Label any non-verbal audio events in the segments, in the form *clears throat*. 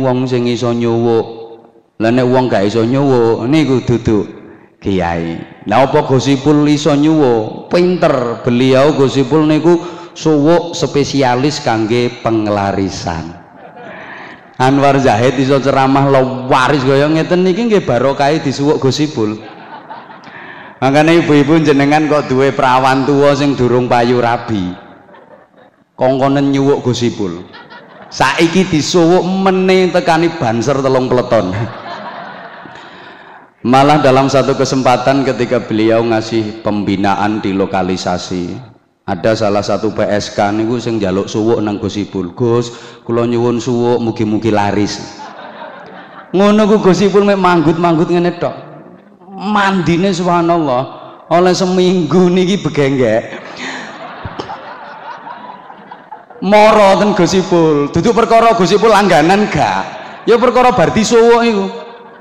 wong sing iso nyuwuk lah nek wong gak iso nyuwuk niku dudu kiai. Lah apa gosipul iso nyuwuk pinter beliau gosipul niku suwuk spesialis kangge pengelarisan. Anwar Zahid iso ceramah lo waris kaya ngeten niki nggih barokah disuwuk gosipul. Makanya ibu-ibu jenengan kok duwe perawan tua sing durung payu rabi. Kongkonen nyuwuk gosipul saiki disuwuk meneh tekani banser telung peleton. Malah dalam satu kesempatan ketika beliau ngasih pembinaan di lokalisasi ada salah satu PSK niku sing jaluk suwuk nang Gusipul Gus kula nyuwun suwuk mugi-mugi laris. Ngono ku Gusipul mek manggut-manggut ngene tok. Mandine subhanallah oleh seminggu niki begenggek moro ten Gusipul duduk perkara Gusipul langganan gak? Ya perkara bar disuwuk iku.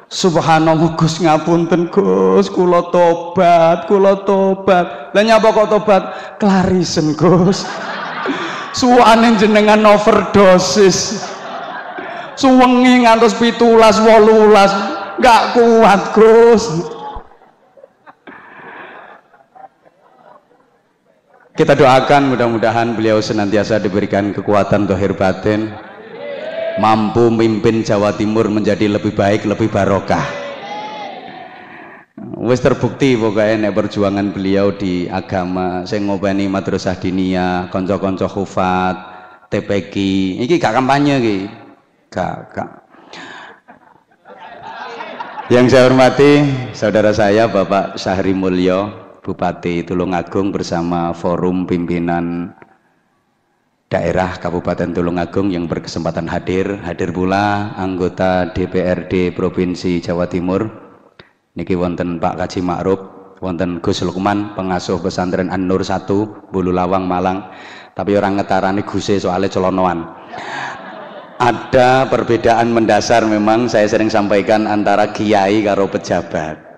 Subhanallah Gus ngapunten Gus. Kula tobat kula tobat. Lah nyapa kok tobat? Klarisen Gus. *laughs* Suwane jenengan overdosis. Suwengi ngantos pitulas wolulas. Gak kuat Gus kita doakan mudah-mudahan beliau senantiasa diberikan kekuatan dohir batin mampu memimpin Jawa Timur menjadi lebih baik, lebih barokah. Wis terbukti pokoknya nek perjuangan beliau di agama saya ngobani madrasah dinia, konco-konco hufat, TPQ. Iki gak kampanye iki. Gak, gak. Yang saya hormati saudara saya Bapak Syahri Mulyo, Bupati Tulungagung bersama forum pimpinan daerah Kabupaten Tulungagung yang berkesempatan hadir. Hadir pula anggota DPRD Provinsi Jawa Timur. Niki wonten Pak Kaji Ma'ruf wonten Gus Lukman pengasuh pesantren An-Nur 1 Bulu Lawang Malang. Tapi orang ngetarani Guse soalnya colonoan ada perbedaan mendasar memang saya sering sampaikan antara kiai karo pejabat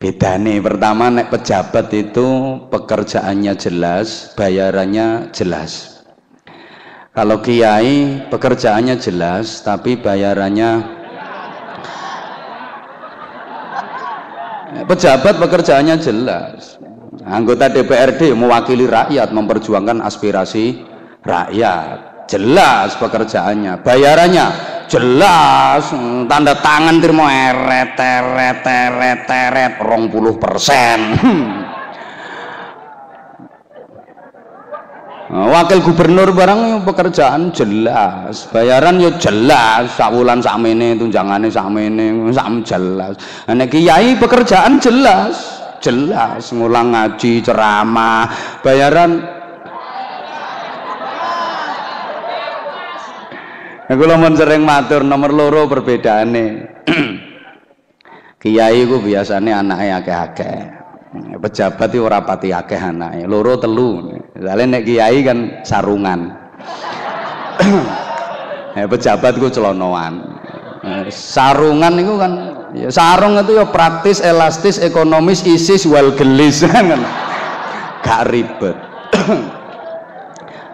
beda nih pertama nek pejabat itu pekerjaannya jelas bayarannya jelas. Kalau kiai pekerjaannya jelas tapi bayarannya pejabat pekerjaannya jelas. Anggota DPRD mewakili rakyat memperjuangkan aspirasi rakyat. Jelas pekerjaannya bayarannya jelas tanda tangan terima eret eret eret eret rong puluh persen. Wakil gubernur barang pekerjaan jelas. Bayaran ya jelas sakulan sakmene tunjangane sakmene sak jelas. Nek kiai pekerjaan jelas jelas ngulang ngaji ceramah bayaran kula mun sering matur nomor loro perbedaane. Kiai ku biasane anake akeh-akeh. Pejabat itu ora pati akeh anake, loro telu. Soale nek kiai kan sarungan. eh, pejabat ku celonoan. Sarungan itu kan ya sarung itu ya praktis, elastis, ekonomis, isis, well gelis *laughs* kan. Gak ribet. *clears throat*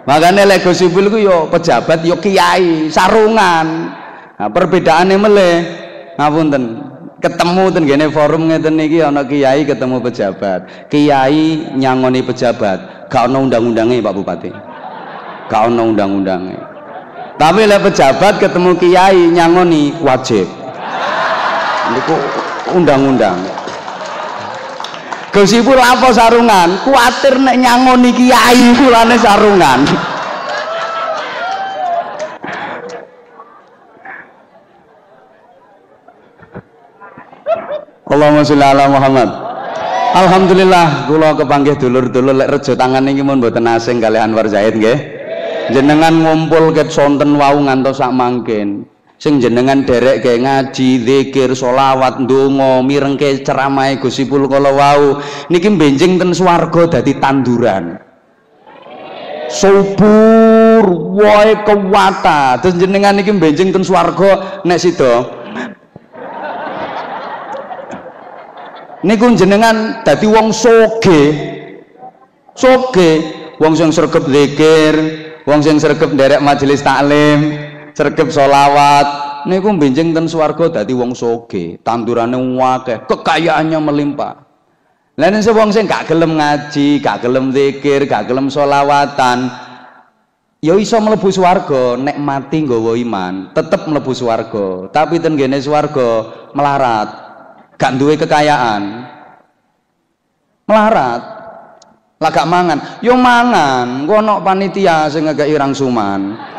makanya lego sipil ku yo pejabat yo kiai sarungan. Nah, perbedaannya meleh. Ngapunten ketemu ten gene forum ngeten niki ana kiai ketemu pejabat. Kiai nyangoni pejabat. Gak ana undang-undangnya Pak Bupati. Gak ana undang-undangnya tapi lek pejabat ketemu kiai nyangoni wajib. Niku undang-undang Gosipul apa sarungan? Kuatir nek nyangoni kiai kulane sarungan. Allahumma sholli ala Muhammad. Alhamdulillah kula kepanggih dulur-dulur lek rejo tangan niki mun mboten asing kalih Anwar Zaid nggih. Jenengan ngumpul ket sonten wau ngantos sak mangkin sing jenengan derek kayak ngaji zikir solawat ndonga mirengke ceramahe Gusipul kala wau niki benjing ten swarga dadi tanduran. Subur wae kewata. Terus jenengan niki benjing ten swarga nek sida. Niku jenengan dadi wong soge. Soge. Wong sing sregep zikir wong sing sregep derek majelis taklim sregep selawat. Niku benjing ten swarga dadi wong soge. Tandurane akeh kekayaannya melimpah. Lah nek wong sing gak gelem ngaji gak gelem zikir gak gelem selawatan ya iso mlebu swarga nek mati nggawa iman. Tetep mlebu swarga. Tapi ten gene melarat. Gak duwe kekayaan. Melarat. Lah gak mangan. Yo mangan. Ngono panitia sing ngekeki rangsuman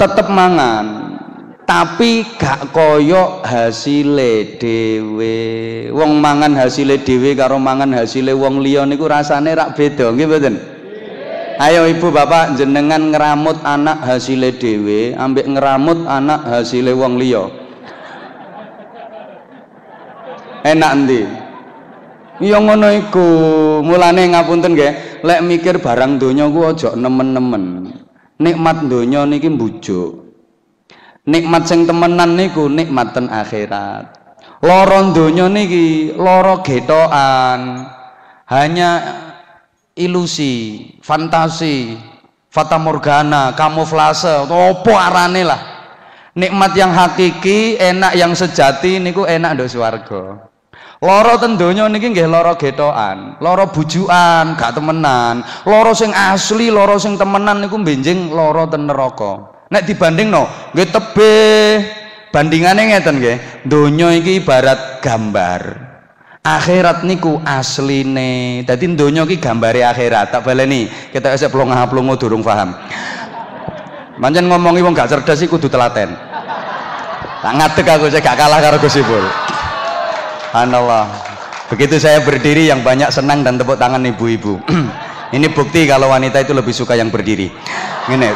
tetep mangan tapi gak koyo hasile dhewe. Wong mangan hasile dhewe karo mangan hasile wong liya niku rasane rak beda nggih mboten? Ayo ibu bapak jenengan ngeramut anak hasile dhewe ambek ngeramut anak hasile wong liya. Enak ndi iya ngono iku. Mulane ngapunten nggih lek mikir barang donya ku aja nemen-nemen nikmat donya niki mbujuk. Nikmat sing temenan niku nikmat akhirat. Loro donya niki loro getokan. Hanya ilusi fantasi fata morgana kamuflase apa arane lah. Nikmat yang hakiki enak yang sejati niku enak ndok swarga Loro ten donya niki nggih lara getokan, lara bujukan, gak temenan. Lara sing asli, lara sing temenan niku benjing lara ten neraka. Nek dibandingno, nggih tebih bandingane ngeten nggih. Donya iki ibarat gambar. Akhirat niku asline. Dadi donya iki gambare akhirat. Tak baleni, kita esek plonga-plongo durung paham. Manjen ngomongi wong gak cerdas iku kudu telaten. Tak ngadeg aku saya gak kalah karo Gus Ipul. Subhanallah. Begitu saya berdiri yang banyak senang dan tepuk tangan ibu-ibu. *clears throat* Ini bukti kalau wanita itu lebih suka yang berdiri. Ini.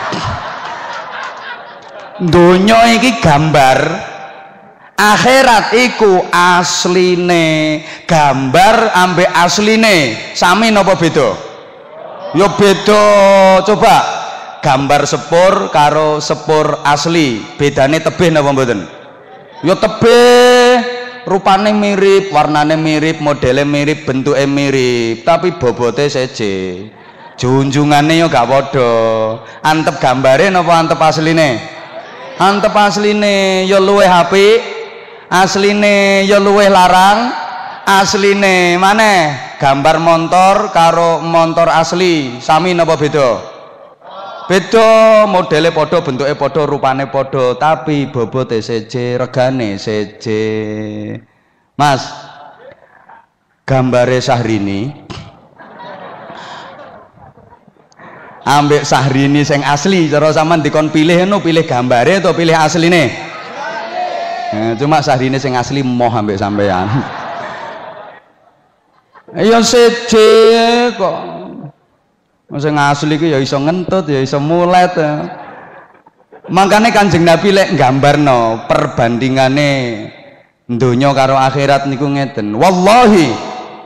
Dunia ini gambar akhirat iku asline gambar ambek asline sami nopo beda yo beda coba gambar sepur karo sepur asli bedane tebih napa mboten yo tebih rupane mirip warnane mirip modelnya mirip bentuknya mirip. Tapi bobote seje junjungane yo gak podo antep gambare napa antep asline? Antep asline yo luwe HP asline yo luwe larang. Asline mana gambar motor karo motor asli. Sami napa beda beda modele padha bentuke padha rupane padha tapi bobote seje regane seje Mas gambare Sahrini. Ambek Sahrini sing asli cara sampean dikon pilih no pilih gambare atau pilih asline? Nah, cuma Sahrini sing asli moh ambek sampean. *laughs* Ya seje kok Sing asli ku ya iso ngentut, ya iso mulet. Ya. Makanya Kanjeng Nabi lek gambarno perbandingane donya karo akhirat niku ngeten. Wallahi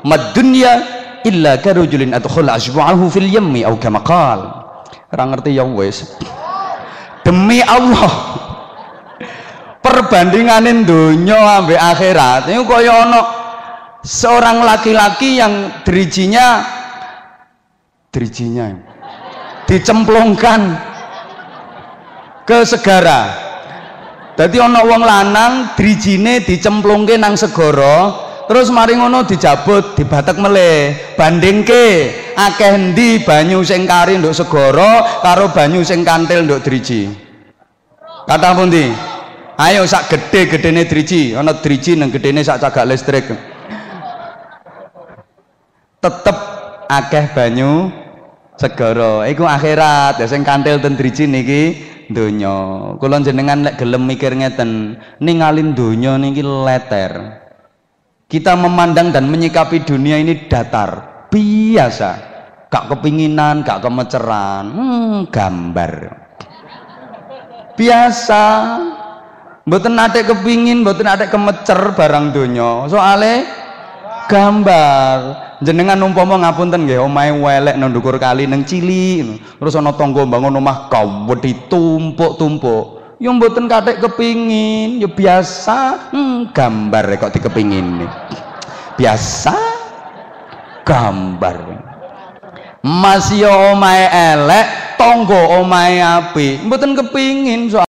madunya illa karujulin adkhul asba'ahu fil yammi au kama qal. Ora ngerti ya wis. Demi Allah. Perbandingane donya ambek akhirat niku kaya ana seorang laki-laki yang dirijinya drijinya. Dicemplungkan ke segara. Jadi ana wong lanang drijine dicemplungke nang segara terus mari ngono dijabut dibatek meleh bandingke akeh endi banyu sing kari segara karo banyu sing kantil nduk driji. Kata pundi? Ayo sak gede-gedene driji. Ana driji nang gedene sak cagak listrik. Tetep akeh banyu segara. Iku akhirat. Ya sing kantil ten driji niki donya. Kula jenengan lek gelem mikir ngeten ningalin donya niki leter. Kita memandang dan menyikapi dunia ini datar biasa. Gak kepinginan gak kemeceran. Hmm, gambar. Biasa. Mboten nate kepingin mboten nate kemecer barang donya. Soale gambar. Jenengan umpama ngapunten nggih omahe welek nang kali nang cili terus ana tangga bangun omah kawedi tumpuk-tumpuk. Ya mboten kathek kepingin ya biasa hmm, gambar kok dikepingin. Biasa gambar. Masih omahe elek tangga omahe apik. Mboten kepingin so